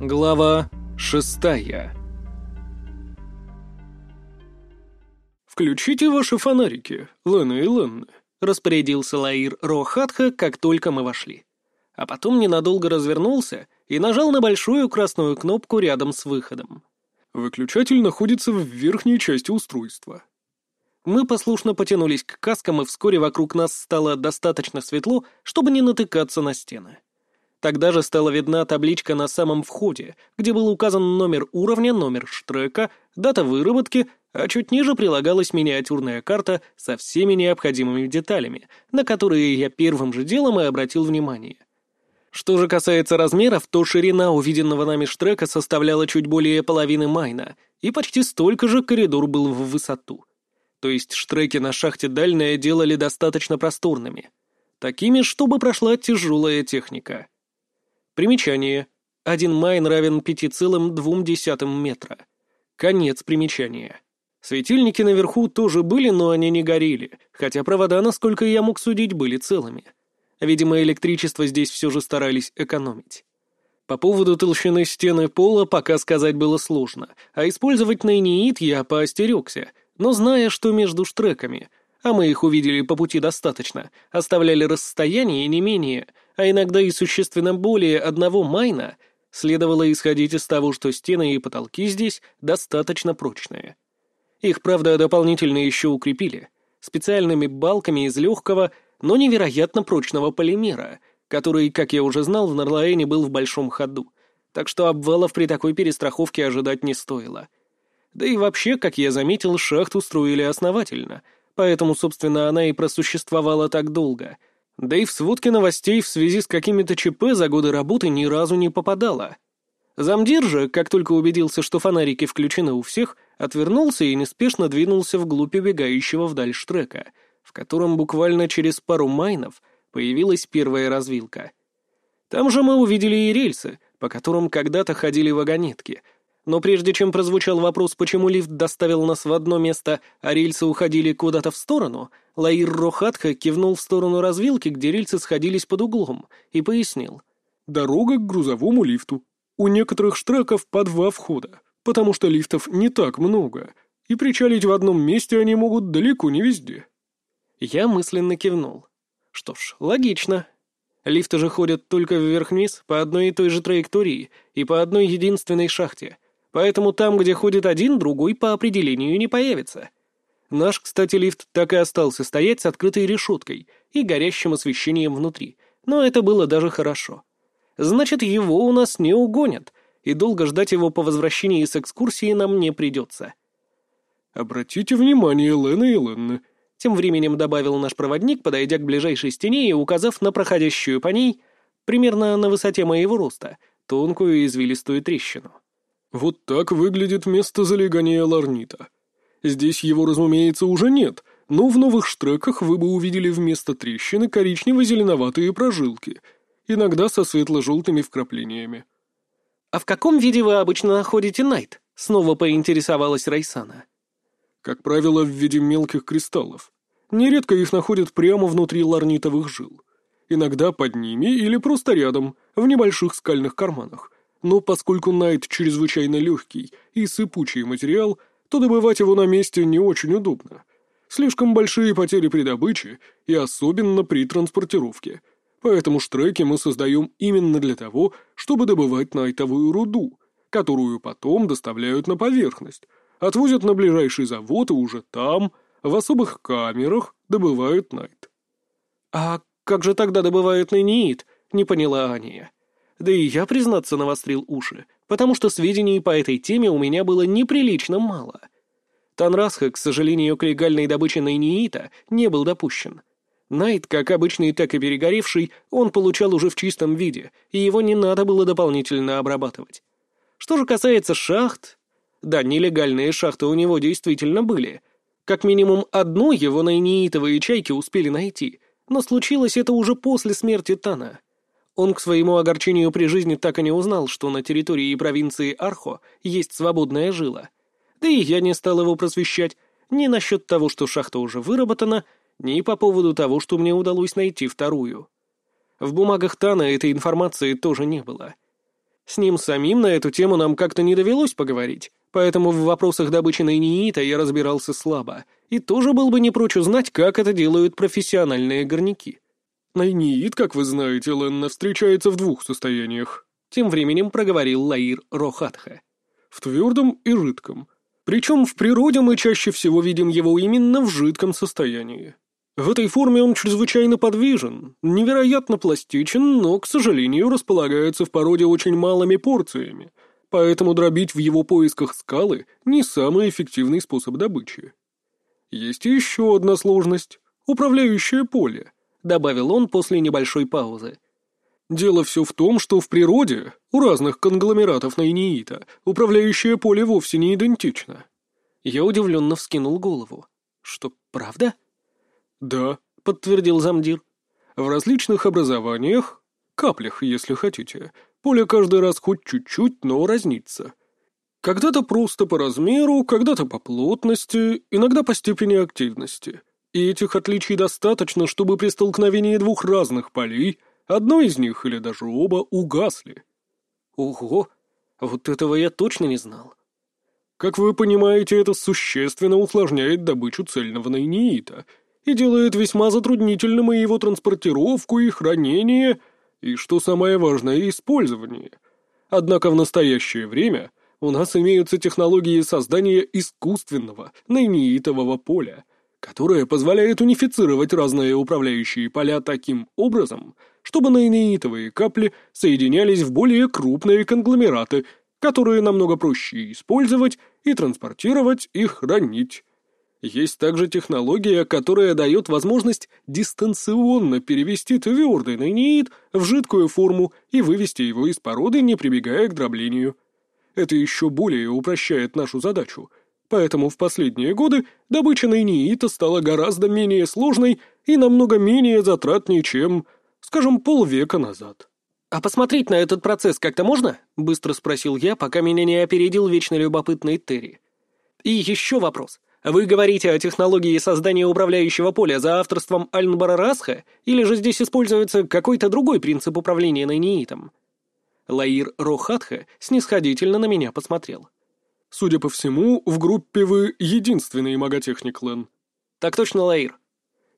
Глава шестая «Включите ваши фонарики, Лена и Ленна», — распорядился Лаир Рохатха, как только мы вошли. А потом ненадолго развернулся и нажал на большую красную кнопку рядом с выходом. «Выключатель находится в верхней части устройства». Мы послушно потянулись к каскам, и вскоре вокруг нас стало достаточно светло, чтобы не натыкаться на стены. Тогда же стала видна табличка на самом входе, где был указан номер уровня, номер штрека, дата выработки, а чуть ниже прилагалась миниатюрная карта со всеми необходимыми деталями, на которые я первым же делом и обратил внимание. Что же касается размеров, то ширина увиденного нами штрека составляла чуть более половины майна, и почти столько же коридор был в высоту. То есть штреки на шахте дальняя делали достаточно просторными. Такими, чтобы прошла тяжелая техника. Примечание. Один майн равен 5,2 метра. Конец примечания. Светильники наверху тоже были, но они не горели, хотя провода, насколько я мог судить, были целыми. Видимо, электричество здесь все же старались экономить. По поводу толщины стены пола пока сказать было сложно, а использовать нейниит я поостерегся, но зная, что между штреками, а мы их увидели по пути достаточно, оставляли расстояние не менее — а иногда и существенно более одного майна, следовало исходить из того, что стены и потолки здесь достаточно прочные. Их, правда, дополнительно еще укрепили, специальными балками из легкого, но невероятно прочного полимера, который, как я уже знал, в Нарлаэне был в большом ходу, так что обвалов при такой перестраховке ожидать не стоило. Да и вообще, как я заметил, шахту строили основательно, поэтому, собственно, она и просуществовала так долго — да и в сводке новостей в связи с какими-то ЧП за годы работы ни разу не попадала. Замдир же, как только убедился, что фонарики включены у всех, отвернулся и неспешно двинулся вглубь убегающего вдаль штрека, в котором буквально через пару майнов появилась первая развилка. Там же мы увидели и рельсы, по которым когда-то ходили вагонетки — но прежде чем прозвучал вопрос, почему лифт доставил нас в одно место, а рельсы уходили куда-то в сторону, Лаир Рохатха кивнул в сторону развилки, где рельсы сходились под углом, и пояснил. «Дорога к грузовому лифту. У некоторых штреков по два входа, потому что лифтов не так много, и причалить в одном месте они могут далеко не везде». Я мысленно кивнул. Что ж, логично. Лифты же ходят только вверх-вниз по одной и той же траектории и по одной единственной шахте — Поэтому там, где ходит один, другой по определению не появится. Наш, кстати, лифт так и остался стоять с открытой решеткой и горящим освещением внутри, но это было даже хорошо. Значит, его у нас не угонят, и долго ждать его по возвращении с экскурсии нам не придется. «Обратите внимание, Лена и Ленна», — тем временем добавил наш проводник, подойдя к ближайшей стене и указав на проходящую по ней, примерно на высоте моего роста, тонкую извилистую трещину. Вот так выглядит место залегания ларнита. Здесь его, разумеется, уже нет, но в новых штреках вы бы увидели вместо трещины коричнево-зеленоватые прожилки, иногда со светло-желтыми вкраплениями. «А в каком виде вы обычно находите Найт?» — снова поинтересовалась Райсана. «Как правило, в виде мелких кристаллов. Нередко их находят прямо внутри ларнитовых жил. Иногда под ними или просто рядом, в небольших скальных карманах, но поскольку найт чрезвычайно легкий и сыпучий материал, то добывать его на месте не очень удобно. Слишком большие потери при добыче и особенно при транспортировке. Поэтому штреки мы создаем именно для того, чтобы добывать найтовую руду, которую потом доставляют на поверхность, отвозят на ближайший завод и уже там, в особых камерах, добывают найт. «А как же тогда добывают нейнит?» — не поняла Аня. Да и я, признаться, навострил уши, потому что сведений по этой теме у меня было неприлично мало. Танрасха, к сожалению, к легальной добыче найниита не был допущен. Найт, как обычный, так и перегоревший, он получал уже в чистом виде, и его не надо было дополнительно обрабатывать. Что же касается шахт... Да, нелегальные шахты у него действительно были. Как минимум одну его найниитовые чайки успели найти, но случилось это уже после смерти Тана. Он к своему огорчению при жизни так и не узнал, что на территории провинции Архо есть свободная жила. Да и я не стал его просвещать ни насчет того, что шахта уже выработана, ни по поводу того, что мне удалось найти вторую. В бумагах Тана этой информации тоже не было. С ним самим на эту тему нам как-то не довелось поговорить, поэтому в вопросах добычи найниита я разбирался слабо, и тоже был бы не прочь узнать, как это делают профессиональные горняки. Найниит, как вы знаете, Ленна, встречается в двух состояниях. Тем временем проговорил Лаир Рохатха. В твердом и жидком. Причем в природе мы чаще всего видим его именно в жидком состоянии. В этой форме он чрезвычайно подвижен, невероятно пластичен, но, к сожалению, располагается в породе очень малыми порциями, поэтому дробить в его поисках скалы не самый эффективный способ добычи. Есть еще одна сложность — управляющее поле, — добавил он после небольшой паузы. Дело все в том, что в природе у разных конгломератов найниита управляющее поле вовсе не идентично. Я удивленно вскинул голову. Что, правда? Да, подтвердил замдир. В различных образованиях, каплях, если хотите, поле каждый раз хоть чуть-чуть, но разнится. Когда-то просто по размеру, когда-то по плотности, иногда по степени активности. И этих отличий достаточно, чтобы при столкновении двух разных полей Одно из них, или даже оба, угасли. Ого, вот этого я точно не знал. Как вы понимаете, это существенно усложняет добычу цельного найниита и делает весьма затруднительным и его транспортировку, и хранение, и, что самое важное, использование. Однако в настоящее время у нас имеются технологии создания искусственного найниитового поля, которое позволяет унифицировать разные управляющие поля таким образом, чтобы наиноитовые капли соединялись в более крупные конгломераты, которые намного проще использовать и транспортировать и хранить. Есть также технология, которая дает возможность дистанционно перевести твердый наинеид в жидкую форму и вывести его из породы, не прибегая к дроблению. Это еще более упрощает нашу задачу, поэтому в последние годы добыча наинеита стала гораздо менее сложной и намного менее затратней, чем Скажем, полвека назад. «А посмотреть на этот процесс как-то можно?» — быстро спросил я, пока меня не опередил вечно любопытный Терри. «И еще вопрос. Вы говорите о технологии создания управляющего поля за авторством Альнбара Расха, или же здесь используется какой-то другой принцип управления найниитом?» Лаир Рохатха снисходительно на меня посмотрел. «Судя по всему, в группе вы единственный маготехник, Лен». «Так точно, Лаир.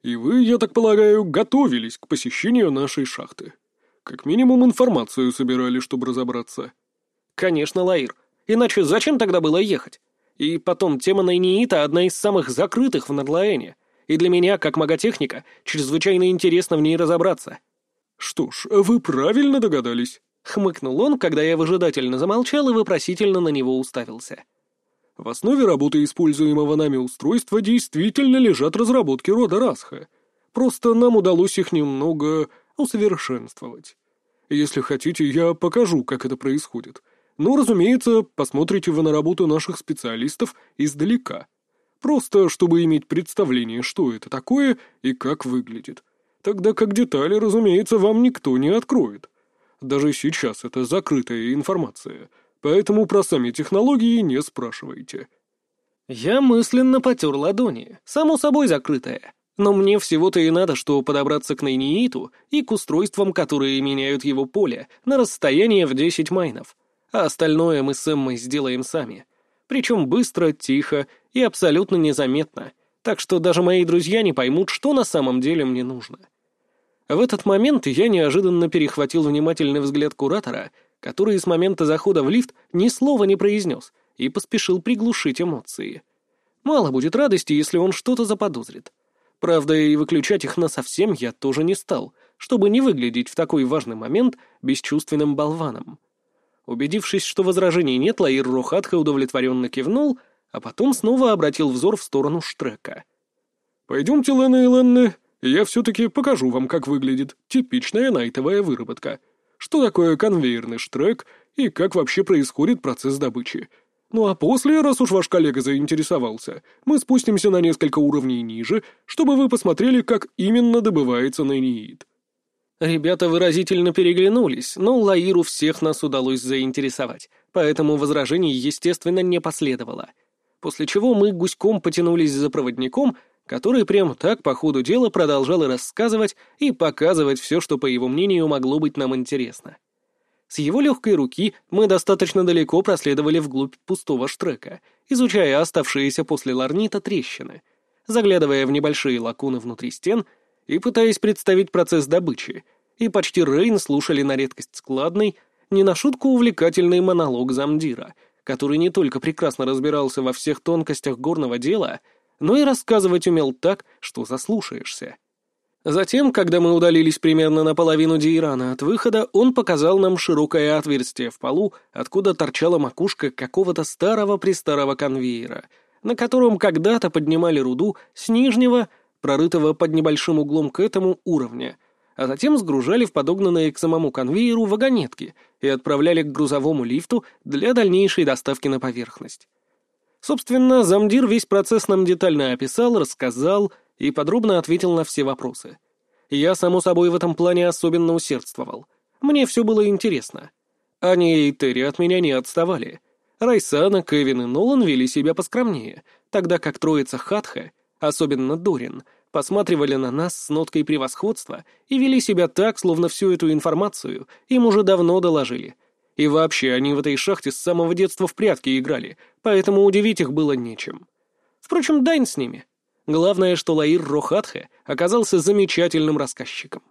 И вы, я так полагаю, готовились к посещению нашей шахты. Как минимум информацию собирали, чтобы разобраться. Конечно, Лаир. Иначе зачем тогда было ехать? И потом, тема Найниита — одна из самых закрытых в Надлаэне. И для меня, как маготехника, чрезвычайно интересно в ней разобраться. Что ж, вы правильно догадались. Хмыкнул он, когда я выжидательно замолчал и вопросительно на него уставился. В основе работы используемого нами устройства действительно лежат разработки рода Расха. Просто нам удалось их немного усовершенствовать. Если хотите, я покажу, как это происходит. Но, разумеется, посмотрите вы на работу наших специалистов издалека. Просто, чтобы иметь представление, что это такое и как выглядит. Тогда как детали, разумеется, вам никто не откроет. Даже сейчас это закрытая информация — поэтому про сами технологии не спрашивайте». Я мысленно потер ладони, само собой закрытая. Но мне всего-то и надо, что подобраться к Найнииту и к устройствам, которые меняют его поле, на расстояние в 10 майнов. А остальное мы с Эммой сделаем сами. Причем быстро, тихо и абсолютно незаметно. Так что даже мои друзья не поймут, что на самом деле мне нужно. В этот момент я неожиданно перехватил внимательный взгляд куратора который с момента захода в лифт ни слова не произнес и поспешил приглушить эмоции. Мало будет радости, если он что-то заподозрит. Правда, и выключать их насовсем я тоже не стал, чтобы не выглядеть в такой важный момент бесчувственным болваном. Убедившись, что возражений нет, Лаир Рухатха удовлетворенно кивнул, а потом снова обратил взор в сторону Штрека. «Пойдемте, Лена и Ленны, я все-таки покажу вам, как выглядит типичная найтовая выработка что такое конвейерный штрек и как вообще происходит процесс добычи. Ну а после, раз уж ваш коллега заинтересовался, мы спустимся на несколько уровней ниже, чтобы вы посмотрели, как именно добывается нейниит. Ребята выразительно переглянулись, но Лаиру всех нас удалось заинтересовать, поэтому возражений, естественно, не последовало. После чего мы гуськом потянулись за проводником — который прямо так по ходу дела продолжал рассказывать и показывать все, что, по его мнению, могло быть нам интересно. С его легкой руки мы достаточно далеко проследовали вглубь пустого штрека, изучая оставшиеся после ларнита трещины, заглядывая в небольшие лакуны внутри стен и пытаясь представить процесс добычи, и почти Рейн слушали на редкость складный, не на шутку увлекательный монолог замдира, который не только прекрасно разбирался во всех тонкостях горного дела, но и рассказывать умел так, что заслушаешься. Затем, когда мы удалились примерно наполовину Дейрана от выхода, он показал нам широкое отверстие в полу, откуда торчала макушка какого-то старого-престарого конвейера, на котором когда-то поднимали руду с нижнего, прорытого под небольшим углом к этому уровня, а затем сгружали в подогнанные к самому конвейеру вагонетки и отправляли к грузовому лифту для дальнейшей доставки на поверхность. Собственно, замдир весь процесс нам детально описал, рассказал — и подробно ответил на все вопросы. Я, само собой, в этом плане особенно усердствовал. Мне все было интересно. Аня и Терри от меня не отставали. Райсана, Кевин и Нолан вели себя поскромнее, тогда как троица Хатха, особенно Дорин, посматривали на нас с ноткой превосходства и вели себя так, словно всю эту информацию им уже давно доложили. И вообще, они в этой шахте с самого детства в прятки играли, поэтому удивить их было нечем. Впрочем, Дайн с ними. Главное, что Лаир Рохатхе оказался замечательным рассказчиком.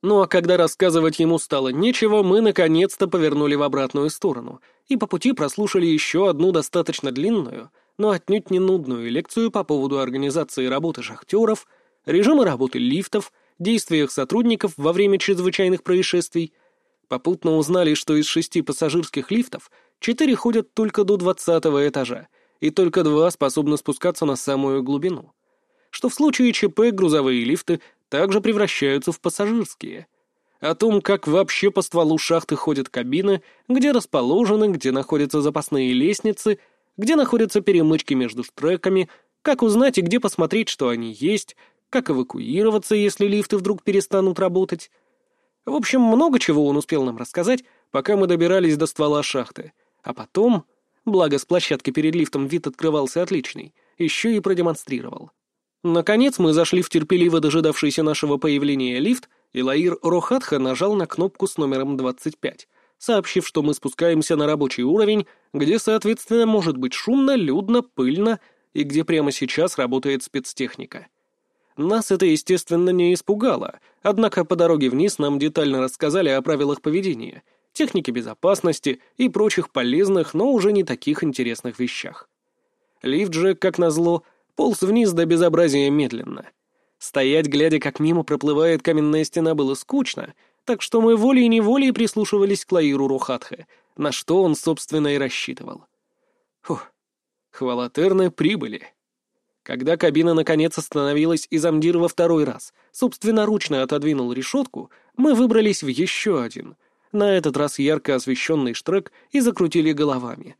Ну а когда рассказывать ему стало нечего, мы наконец-то повернули в обратную сторону и по пути прослушали еще одну достаточно длинную, но отнюдь не нудную лекцию по поводу организации работы шахтеров, режима работы лифтов, действиях сотрудников во время чрезвычайных происшествий. Попутно узнали, что из шести пассажирских лифтов четыре ходят только до двадцатого этажа, и только два способны спускаться на самую глубину что в случае ЧП грузовые лифты также превращаются в пассажирские. О том, как вообще по стволу шахты ходят кабины, где расположены, где находятся запасные лестницы, где находятся перемычки между штреками, как узнать и где посмотреть, что они есть, как эвакуироваться, если лифты вдруг перестанут работать. В общем, много чего он успел нам рассказать, пока мы добирались до ствола шахты. А потом, благо с площадки перед лифтом вид открывался отличный, еще и продемонстрировал. Наконец мы зашли в терпеливо дожидавшийся нашего появления лифт, и Лаир Рохатха нажал на кнопку с номером 25, сообщив, что мы спускаемся на рабочий уровень, где, соответственно, может быть шумно, людно, пыльно и где прямо сейчас работает спецтехника. Нас это, естественно, не испугало, однако по дороге вниз нам детально рассказали о правилах поведения, технике безопасности и прочих полезных, но уже не таких интересных вещах. Лифт же, как назло, полз вниз до безобразия медленно. Стоять, глядя, как мимо проплывает каменная стена, было скучно, так что мы волей-неволей прислушивались к Лаиру Рухатхе, на что он, собственно, и рассчитывал. Фух, хвала Терны, прибыли. Когда кабина наконец остановилась и замдир во второй раз собственноручно отодвинул решетку, мы выбрались в еще один, на этот раз ярко освещенный штрек и закрутили головами.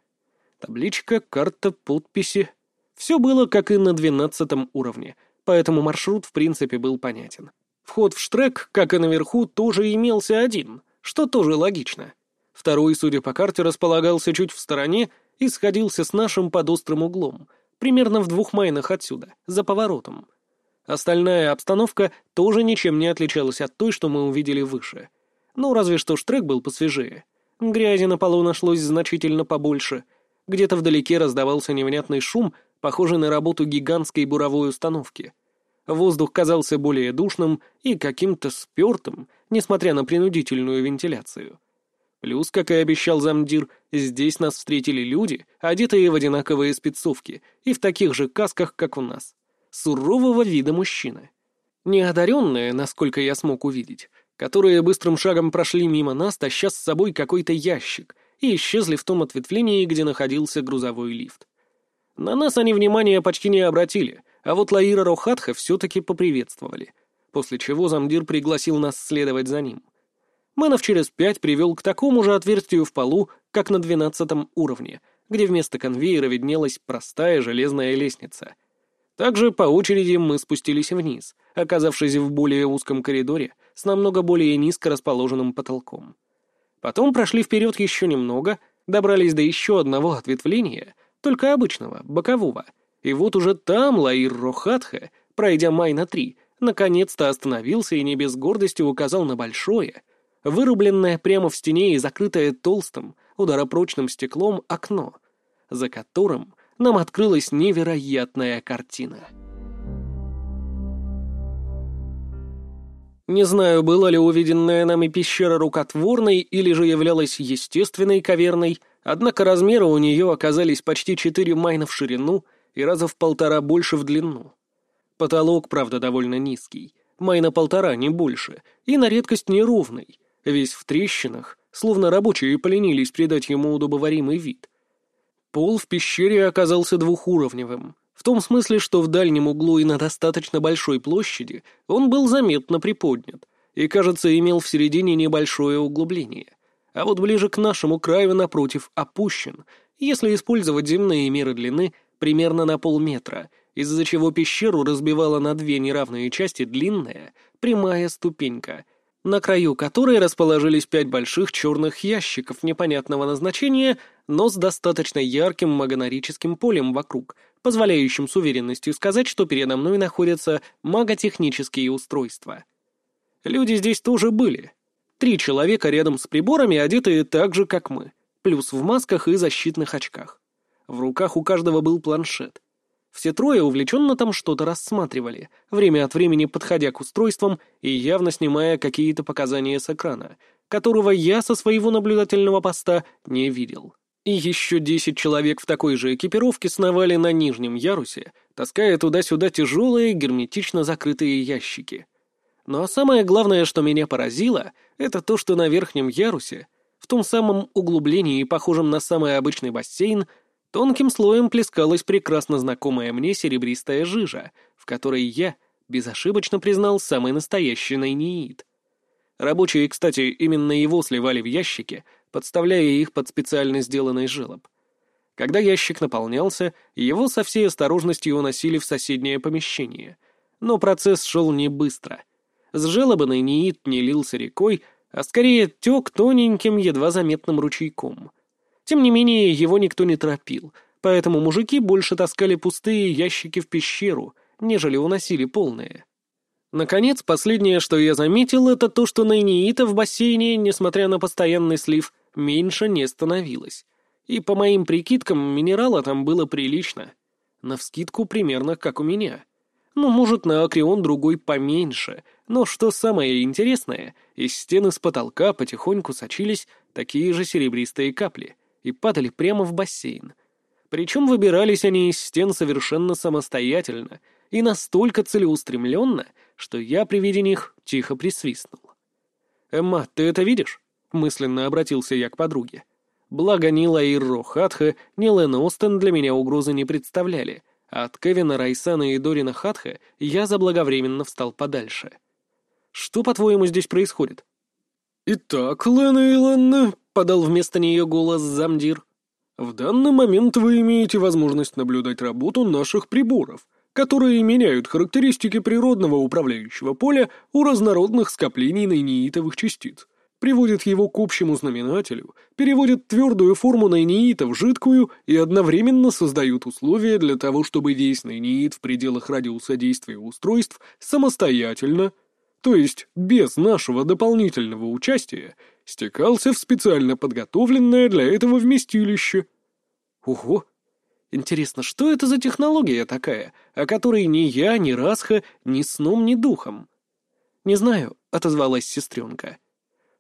Табличка, карта, подписи. Все было как и на двенадцатом уровне, поэтому маршрут в принципе был понятен. Вход в штрек, как и наверху, тоже имелся один, что тоже логично. Второй, судя по карте, располагался чуть в стороне и сходился с нашим под острым углом, примерно в двух майнах отсюда, за поворотом. Остальная обстановка тоже ничем не отличалась от той, что мы увидели выше. Ну, разве что штрек был посвежее. Грязи на полу нашлось значительно побольше. Где-то вдалеке раздавался невнятный шум, похожий на работу гигантской буровой установки. Воздух казался более душным и каким-то спертым, несмотря на принудительную вентиляцию. Плюс, как и обещал замдир, здесь нас встретили люди, одетые в одинаковые спецовки и в таких же касках, как у нас. Сурового вида мужчины. Неодаренные, насколько я смог увидеть, которые быстрым шагом прошли мимо нас, таща с собой какой-то ящик, и исчезли в том ответвлении, где находился грузовой лифт. На нас они внимания почти не обратили, а вот Лаира Рохатха все-таки поприветствовали, после чего замдир пригласил нас следовать за ним. Мэнов через пять привел к такому же отверстию в полу, как на двенадцатом уровне, где вместо конвейера виднелась простая железная лестница. Также по очереди мы спустились вниз, оказавшись в более узком коридоре с намного более низко расположенным потолком. Потом прошли вперед еще немного, добрались до еще одного ответвления — только обычного, бокового. И вот уже там Лаир Рохатха, пройдя май на три, наконец-то остановился и не без гордости указал на большое, вырубленное прямо в стене и закрытое толстым, ударопрочным стеклом окно, за которым нам открылась невероятная картина. Не знаю, была ли увиденная нами пещера рукотворной или же являлась естественной каверной, однако размеры у нее оказались почти 4 майна в ширину и раза в полтора больше в длину. Потолок, правда, довольно низкий, майна полтора, не больше, и на редкость неровный, весь в трещинах, словно рабочие поленились придать ему удобоваримый вид. Пол в пещере оказался двухуровневым, в том смысле, что в дальнем углу и на достаточно большой площади он был заметно приподнят и, кажется, имел в середине небольшое углубление. А вот ближе к нашему краю, напротив, опущен, если использовать земные меры длины, примерно на полметра, из-за чего пещеру разбивала на две неравные части длинная, прямая ступенька, на краю которой расположились пять больших черных ящиков непонятного назначения, но с достаточно ярким магонорическим полем вокруг, позволяющим с уверенностью сказать, что передо мной находятся маготехнические устройства. Люди здесь тоже были. Три человека рядом с приборами, одетые так же, как мы, плюс в масках и защитных очках. В руках у каждого был планшет. Все трое увлеченно там что-то рассматривали, время от времени подходя к устройствам и явно снимая какие-то показания с экрана, которого я со своего наблюдательного поста не видел. И еще десять человек в такой же экипировке сновали на нижнем ярусе, таская туда-сюда тяжелые, герметично закрытые ящики. А самое главное, что меня поразило, это то, что на верхнем ярусе, в том самом углублении, похожем на самый обычный бассейн, Тонким слоем плескалась прекрасно знакомая мне серебристая жижа, в которой я безошибочно признал самый настоящий найниит. Рабочие, кстати, именно его сливали в ящики, подставляя их под специально сделанный желоб. Когда ящик наполнялся, его со всей осторожностью уносили в соседнее помещение. Но процесс шел не быстро. С желоба найниит не лился рекой, а скорее тек тоненьким, едва заметным ручейком — тем не менее, его никто не торопил, поэтому мужики больше таскали пустые ящики в пещеру, нежели уносили полные. Наконец, последнее, что я заметил, это то, что найниита в бассейне, несмотря на постоянный слив, меньше не становилось. И по моим прикидкам, минерала там было прилично. Навскидку примерно как у меня. Ну, может, на акрион другой поменьше, но что самое интересное, из стены с потолка потихоньку сочились такие же серебристые капли и падали прямо в бассейн. Причем выбирались они из стен совершенно самостоятельно и настолько целеустремленно, что я при виде них тихо присвистнул. «Эмма, ты это видишь?» — мысленно обратился я к подруге. Благо ни Лаир Рохатха, ни Лен Остен для меня угрозы не представляли, а от Кевина Райсана и Дорина Хатха я заблаговременно встал подальше. «Что, по-твоему, здесь происходит?» «Итак, Лена и Ленна, — подал вместо нее голос замдир. «В данный момент вы имеете возможность наблюдать работу наших приборов, которые меняют характеристики природного управляющего поля у разнородных скоплений найнеитовых частиц, приводят его к общему знаменателю, переводят твердую форму найнеита в жидкую и одновременно создают условия для того, чтобы весь найнеит в пределах радиуса действия устройств самостоятельно, то есть без нашего дополнительного участия, стекался в специально подготовленное для этого вместилище. Ого! Интересно, что это за технология такая, о которой ни я, ни Расха, ни сном, ни духом? Не знаю, отозвалась сестренка.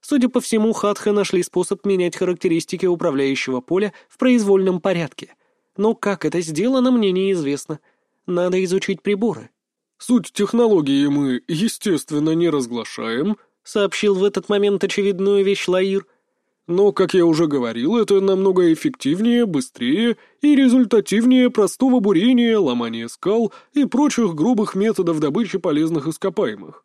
Судя по всему, Хатха нашли способ менять характеристики управляющего поля в произвольном порядке. Но как это сделано, мне неизвестно. Надо изучить приборы. Суть технологии мы, естественно, не разглашаем, — сообщил в этот момент очевидную вещь Лаир. «Но, как я уже говорил, это намного эффективнее, быстрее и результативнее простого бурения, ломания скал и прочих грубых методов добычи полезных ископаемых.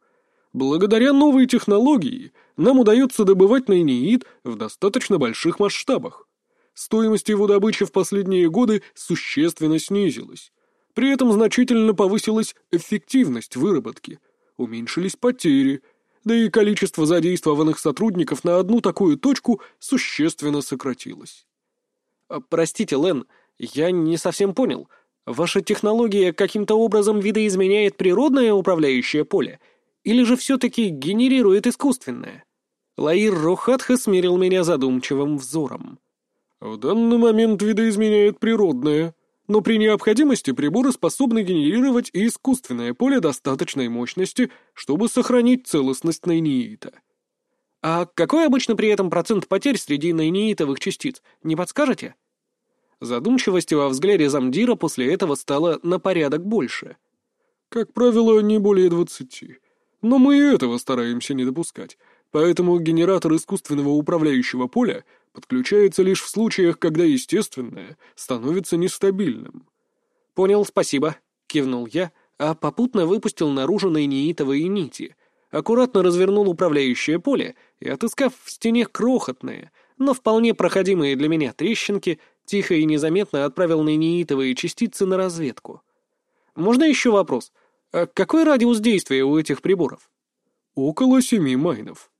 Благодаря новой технологии нам удается добывать найнеид в достаточно больших масштабах. Стоимость его добычи в последние годы существенно снизилась. При этом значительно повысилась эффективность выработки, уменьшились потери — да и количество задействованных сотрудников на одну такую точку существенно сократилось. А, «Простите, Лен, я не совсем понял. Ваша технология каким-то образом видоизменяет природное управляющее поле или же все-таки генерирует искусственное?» Лаир Рохатха смирил меня задумчивым взором. В данный момент видоизменяет природное, но при необходимости приборы способны генерировать и искусственное поле достаточной мощности, чтобы сохранить целостность нейниита. А какой обычно при этом процент потерь среди нейниитовых частиц, не подскажете? Задумчивости во взгляде замдира после этого стало на порядок больше. Как правило, не более двадцати. Но мы и этого стараемся не допускать, поэтому генератор искусственного управляющего поля подключается лишь в случаях, когда естественное становится нестабильным. «Понял, спасибо», — кивнул я, а попутно выпустил наружу нейнеитовые нити, аккуратно развернул управляющее поле и, отыскав в стене крохотные, но вполне проходимые для меня трещинки, тихо и незаметно отправил нейнеитовые частицы на разведку. «Можно еще вопрос? А какой радиус действия у этих приборов?» «Около семи майнов»,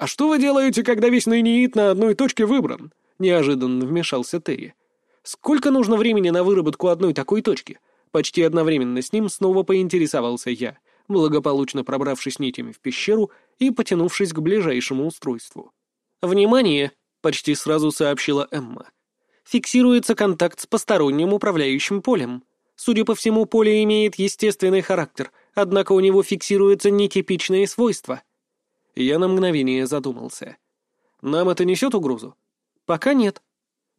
«А что вы делаете, когда весь нейнит на одной точке выбран?» — неожиданно вмешался Терри. «Сколько нужно времени на выработку одной такой точки?» Почти одновременно с ним снова поинтересовался я, благополучно пробравшись нитями в пещеру и потянувшись к ближайшему устройству. «Внимание!» — почти сразу сообщила Эмма. «Фиксируется контакт с посторонним управляющим полем. Судя по всему, поле имеет естественный характер, однако у него фиксируются нетипичные свойства». Я на мгновение задумался. «Нам это несет угрозу?» «Пока нет».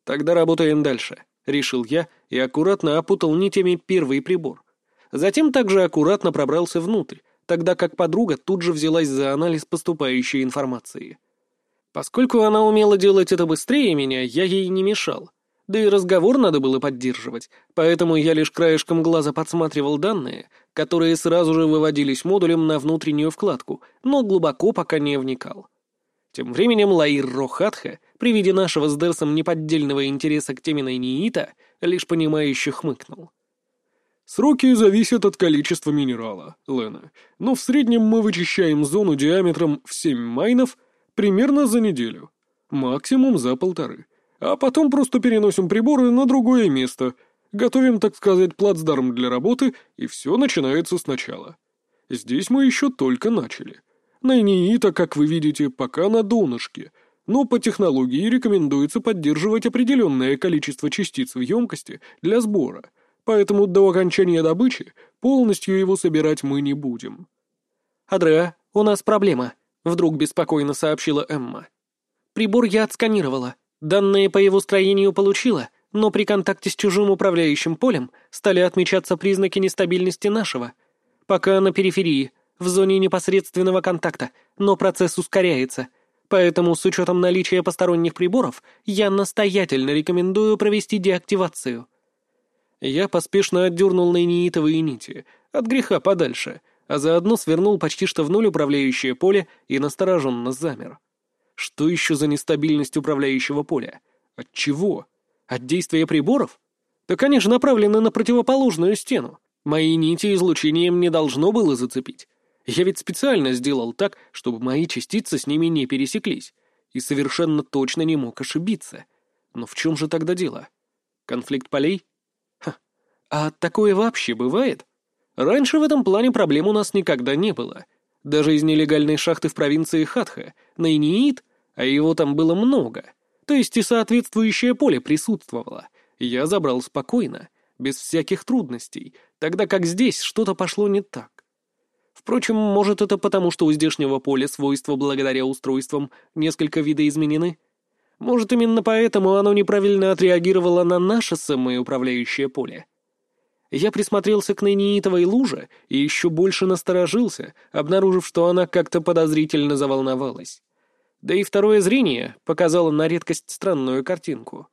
«Тогда работаем дальше», — решил я и аккуратно опутал нитями первый прибор. Затем также аккуратно пробрался внутрь, тогда как подруга тут же взялась за анализ поступающей информации. Поскольку она умела делать это быстрее меня, я ей не мешал. Да и разговор надо было поддерживать, поэтому я лишь краешком глаза подсматривал данные, которые сразу же выводились модулем на внутреннюю вкладку, но глубоко пока не вникал. Тем временем Лаир Рохатха, при виде нашего с Дерсом неподдельного интереса к теме Найниита, лишь понимающе хмыкнул. «Сроки зависят от количества минерала, Лена, но в среднем мы вычищаем зону диаметром в 7 майнов примерно за неделю, максимум за полторы а потом просто переносим приборы на другое место, готовим, так сказать, плацдарм для работы, и все начинается сначала. Здесь мы еще только начали. Найниита, как вы видите, пока на донышке, но по технологии рекомендуется поддерживать определенное количество частиц в емкости для сбора, поэтому до окончания добычи полностью его собирать мы не будем. «Адреа, у нас проблема», — вдруг беспокойно сообщила Эмма. «Прибор я отсканировала. Данные по его строению получила, но при контакте с чужим управляющим полем стали отмечаться признаки нестабильности нашего. Пока на периферии, в зоне непосредственного контакта, но процесс ускоряется. Поэтому с учетом наличия посторонних приборов я настоятельно рекомендую провести деактивацию. Я поспешно отдернул нейнитовые нити, от греха подальше, а заодно свернул почти что в ноль управляющее поле и настороженно замер. Что еще за нестабильность управляющего поля? От чего? От действия приборов? Да, конечно, направлены на противоположную стену. Мои нити излучением не должно было зацепить. Я ведь специально сделал так, чтобы мои частицы с ними не пересеклись. И совершенно точно не мог ошибиться. Но в чем же тогда дело? Конфликт полей? Ха. А такое вообще бывает? Раньше в этом плане проблем у нас никогда не было. Даже из нелегальной шахты в провинции Хатха, Найниит, а его там было много, то есть и соответствующее поле присутствовало, я забрал спокойно, без всяких трудностей, тогда как здесь что-то пошло не так. Впрочем, может это потому, что у здешнего поля свойства благодаря устройствам несколько видоизменены? Может, именно поэтому оно неправильно отреагировало на наше самое управляющее поле? Я присмотрелся к нейнитовой луже и еще больше насторожился, обнаружив, что она как-то подозрительно заволновалась. Да и второе зрение показало на редкость странную картинку.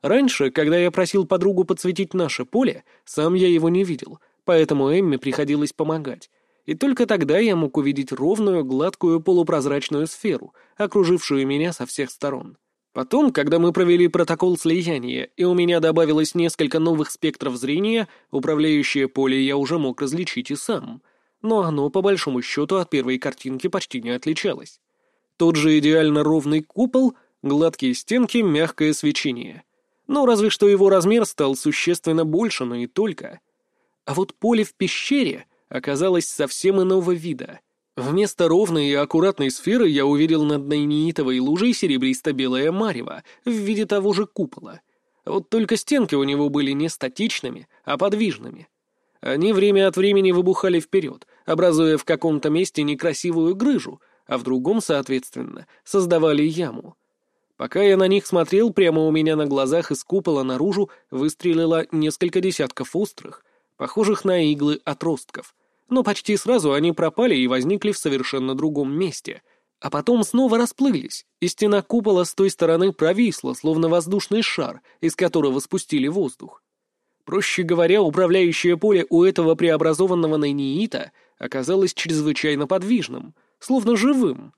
Раньше, когда я просил подругу подсветить наше поле, сам я его не видел, поэтому Эмме приходилось помогать. И только тогда я мог увидеть ровную, гладкую полупрозрачную сферу, окружившую меня со всех сторон. Потом, когда мы провели протокол слияния, и у меня добавилось несколько новых спектров зрения, управляющее поле я уже мог различить и сам. Но оно, по большому счету, от первой картинки почти не отличалось. Тот же идеально ровный купол, гладкие стенки, мягкое свечение. Ну, разве что его размер стал существенно больше, но и только. А вот поле в пещере оказалось совсем иного вида. Вместо ровной и аккуратной сферы я увидел над нейнитовой лужей серебристо-белое марево в виде того же купола. Вот только стенки у него были не статичными, а подвижными. Они время от времени выбухали вперед, образуя в каком-то месте некрасивую грыжу, а в другом, соответственно, создавали яму. Пока я на них смотрел, прямо у меня на глазах из купола наружу выстрелило несколько десятков острых, похожих на иглы отростков. Но почти сразу они пропали и возникли в совершенно другом месте. А потом снова расплылись, и стена купола с той стороны провисла, словно воздушный шар, из которого спустили воздух. Проще говоря, управляющее поле у этого преобразованного найниита оказалось чрезвычайно подвижным, словно живым,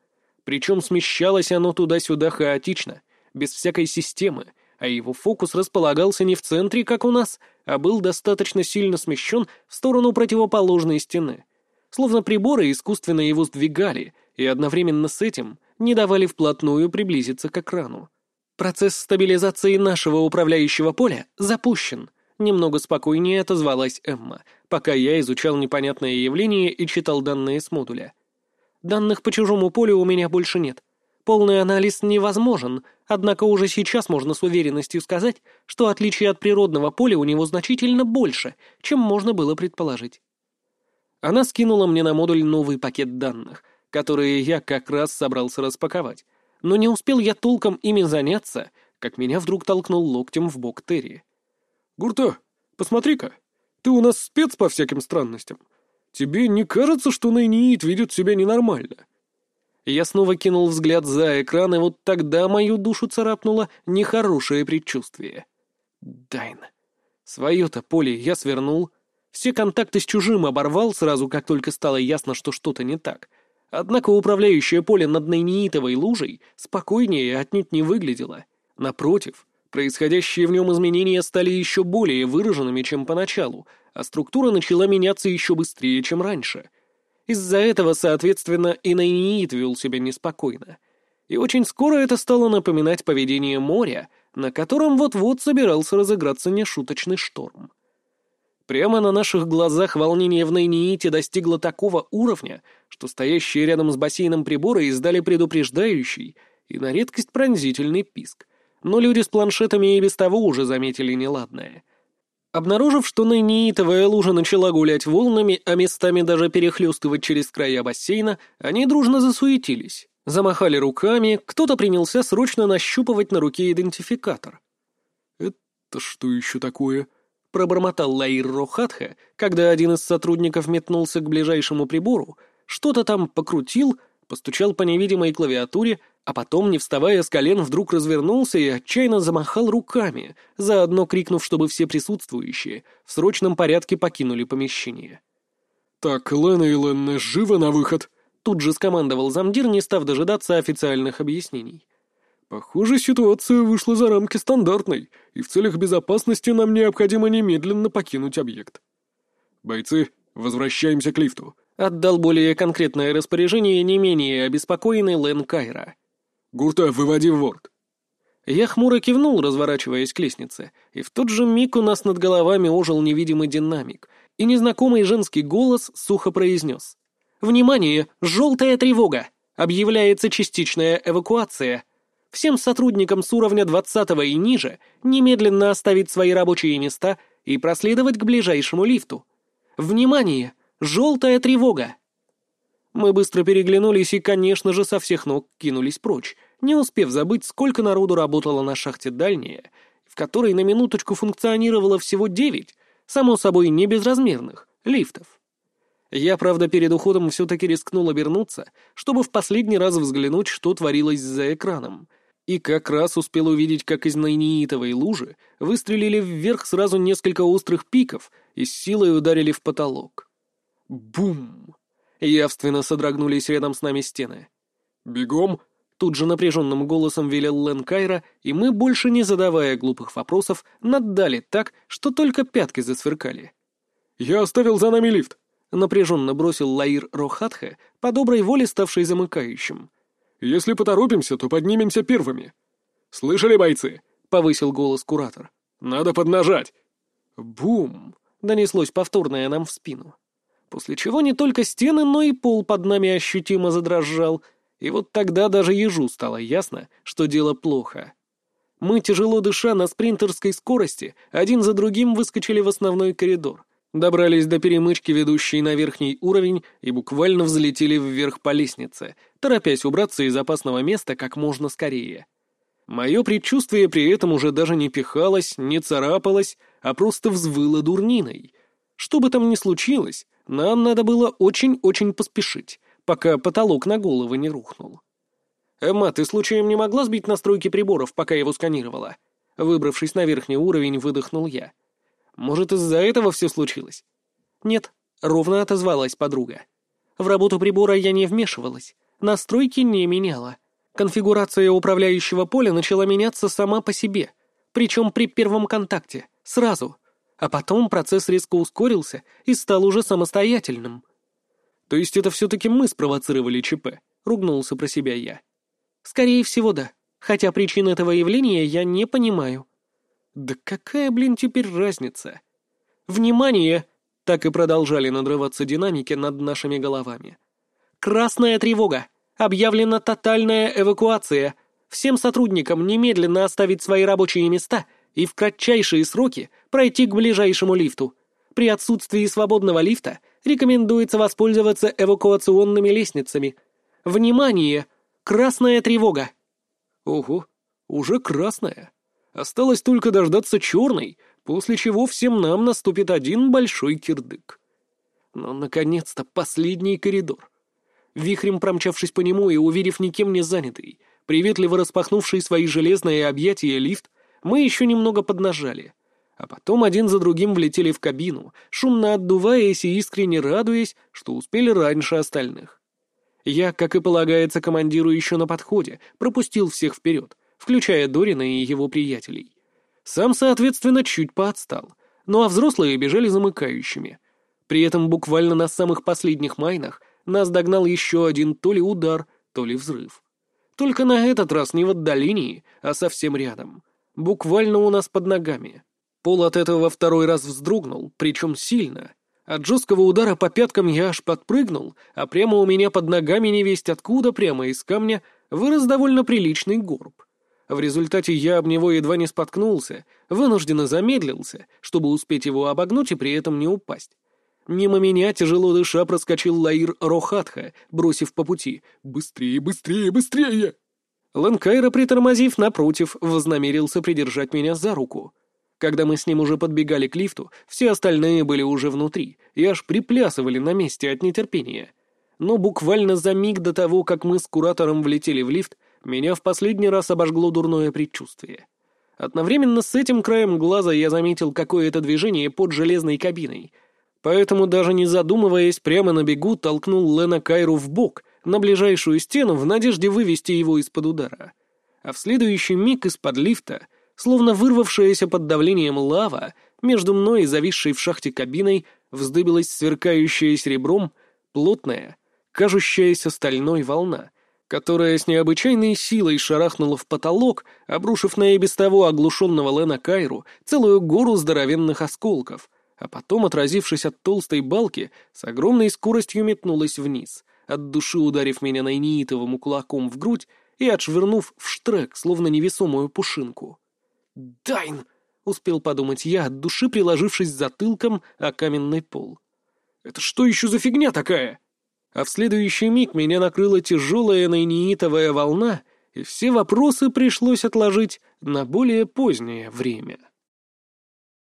причем смещалось оно туда-сюда хаотично, без всякой системы, а его фокус располагался не в центре, как у нас, а был достаточно сильно смещен в сторону противоположной стены. Словно приборы искусственно его сдвигали, и одновременно с этим не давали вплотную приблизиться к экрану. Процесс стабилизации нашего управляющего поля запущен. Немного спокойнее отозвалась Эмма, пока я изучал непонятное явление и читал данные с модуля. Данных по чужому полю у меня больше нет. Полный анализ невозможен, однако уже сейчас можно с уверенностью сказать, что отличие от природного поля у него значительно больше, чем можно было предположить. Она скинула мне на модуль новый пакет данных, которые я как раз собрался распаковать. Но не успел я толком ими заняться, как меня вдруг толкнул локтем в бок Терри. «Гурта, посмотри-ка, ты у нас спец по всяким странностям. Тебе не кажется, что Найниит ведет себя ненормально?» Я снова кинул взгляд за экран, и вот тогда мою душу царапнуло нехорошее предчувствие. Дайн. Свое-то поле я свернул. Все контакты с чужим оборвал сразу, как только стало ясно, что что-то не так. Однако управляющее поле над Найниитовой лужей спокойнее отнюдь не выглядело. Напротив, происходящие в нем изменения стали еще более выраженными, чем поначалу — а структура начала меняться еще быстрее, чем раньше. Из-за этого, соответственно, и Найниит вел себя неспокойно. И очень скоро это стало напоминать поведение моря, на котором вот-вот собирался разыграться нешуточный шторм. Прямо на наших глазах волнение в Найниите достигло такого уровня, что стоящие рядом с бассейном приборы издали предупреждающий и на редкость пронзительный писк. Но люди с планшетами и без того уже заметили неладное — Обнаружив, что нейнитовая лужа начала гулять волнами, а местами даже перехлестывать через края бассейна, они дружно засуетились. Замахали руками, кто-то принялся срочно нащупывать на руке идентификатор. «Это что еще такое?» — пробормотал Лаир Рохатха, когда один из сотрудников метнулся к ближайшему прибору, что-то там покрутил, постучал по невидимой клавиатуре — а потом, не вставая с колен, вдруг развернулся и отчаянно замахал руками, заодно крикнув, чтобы все присутствующие в срочном порядке покинули помещение. «Так, Лена и Ленна, живо на выход!» Тут же скомандовал замдир, не став дожидаться официальных объяснений. «Похоже, ситуация вышла за рамки стандартной, и в целях безопасности нам необходимо немедленно покинуть объект. Бойцы, возвращаемся к лифту», — отдал более конкретное распоряжение не менее обеспокоенный Лен Кайра. «Гурта, выводи в ворд». Я хмуро кивнул, разворачиваясь к лестнице, и в тот же миг у нас над головами ожил невидимый динамик, и незнакомый женский голос сухо произнес. «Внимание! Желтая тревога! Объявляется частичная эвакуация. Всем сотрудникам с уровня 20 и ниже немедленно оставить свои рабочие места и проследовать к ближайшему лифту. Внимание! Желтая тревога!» Мы быстро переглянулись и, конечно же, со всех ног кинулись прочь, не успев забыть, сколько народу работало на шахте дальняя, в которой на минуточку функционировало всего девять, само собой не безразмерных, лифтов. Я, правда, перед уходом все-таки рискнул обернуться, чтобы в последний раз взглянуть, что творилось за экраном, и как раз успел увидеть, как из найниитовой лужи выстрелили вверх сразу несколько острых пиков и с силой ударили в потолок. Бум! Явственно содрогнулись рядом с нами стены. «Бегом!» Тут же напряженным голосом велел Лен Кайра, и мы, больше не задавая глупых вопросов, наддали так, что только пятки засверкали. «Я оставил за нами лифт!» — напряженно бросил Лаир Рохатха, по доброй воле ставший замыкающим. «Если поторопимся, то поднимемся первыми». «Слышали, бойцы?» — повысил голос куратор. «Надо поднажать!» «Бум!» — донеслось повторное нам в спину. После чего не только стены, но и пол под нами ощутимо задрожал, и вот тогда даже ежу стало ясно, что дело плохо. Мы, тяжело дыша на спринтерской скорости, один за другим выскочили в основной коридор, добрались до перемычки, ведущей на верхний уровень, и буквально взлетели вверх по лестнице, торопясь убраться из опасного места как можно скорее. Мое предчувствие при этом уже даже не пихалось, не царапалось, а просто взвыло дурниной. Что бы там ни случилось, нам надо было очень-очень поспешить, пока потолок на головы не рухнул. «Эмма, ты случаем не могла сбить настройки приборов, пока его сканировала?» Выбравшись на верхний уровень, выдохнул я. «Может, из-за этого все случилось?» «Нет», — ровно отозвалась подруга. «В работу прибора я не вмешивалась, настройки не меняла. Конфигурация управляющего поля начала меняться сама по себе, причем при первом контакте, сразу. А потом процесс резко ускорился и стал уже самостоятельным. «То есть это все-таки мы спровоцировали ЧП?» — ругнулся про себя я. «Скорее всего, да. Хотя причин этого явления я не понимаю». «Да какая, блин, теперь разница?» «Внимание!» — так и продолжали надрываться динамики над нашими головами. «Красная тревога! Объявлена тотальная эвакуация! Всем сотрудникам немедленно оставить свои рабочие места и в кратчайшие сроки пройти к ближайшему лифту. При отсутствии свободного лифта рекомендуется воспользоваться эвакуационными лестницами. Внимание! Красная тревога!» «Ого, уже красная. Осталось только дождаться черной, после чего всем нам наступит один большой кирдык. Но, наконец-то, последний коридор. Вихрем промчавшись по нему и уверив никем не занятый, приветливо распахнувший свои железные объятия лифт, мы еще немного поднажали. А потом один за другим влетели в кабину, шумно отдуваясь и искренне радуясь, что успели раньше остальных. Я, как и полагается командиру еще на подходе, пропустил всех вперед, включая Дорина и его приятелей. Сам, соответственно, чуть поотстал, ну а взрослые бежали замыкающими. При этом буквально на самых последних майнах нас догнал еще один то ли удар, то ли взрыв. Только на этот раз не в отдалении, а совсем рядом. Буквально у нас под ногами. Пол от этого второй раз вздрогнул, причем сильно. От жесткого удара по пяткам я аж подпрыгнул, а прямо у меня под ногами невесть откуда, прямо из камня, вырос довольно приличный горб. В результате я об него едва не споткнулся, вынужденно замедлился, чтобы успеть его обогнуть и при этом не упасть. Мимо меня, тяжело дыша, проскочил Лаир Рохатха, бросив по пути «Быстрее, быстрее, быстрее!». Ланкайра, притормозив, напротив, вознамерился придержать меня за руку. Когда мы с ним уже подбегали к лифту, все остальные были уже внутри и аж приплясывали на месте от нетерпения. Но буквально за миг до того, как мы с куратором влетели в лифт, меня в последний раз обожгло дурное предчувствие. Одновременно с этим краем глаза я заметил какое-то движение под железной кабиной, поэтому даже не задумываясь, прямо на бегу толкнул Лена Кайру в бок, на ближайшую стену в надежде вывести его из-под удара. А в следующий миг из-под лифта Словно вырвавшаяся под давлением лава, между мной и зависшей в шахте кабиной вздыбилась сверкающая серебром плотная, кажущаяся стальной волна, которая с необычайной силой шарахнула в потолок, обрушив на и без того оглушенного Лена Кайру целую гору здоровенных осколков, а потом, отразившись от толстой балки, с огромной скоростью метнулась вниз, от души ударив меня найнитовым кулаком в грудь и отшвырнув в штрек, словно невесомую пушинку. «Дайн!» — успел подумать я, от души приложившись затылком о каменный пол. «Это что еще за фигня такая?» А в следующий миг меня накрыла тяжелая найнеитовая волна, и все вопросы пришлось отложить на более позднее время.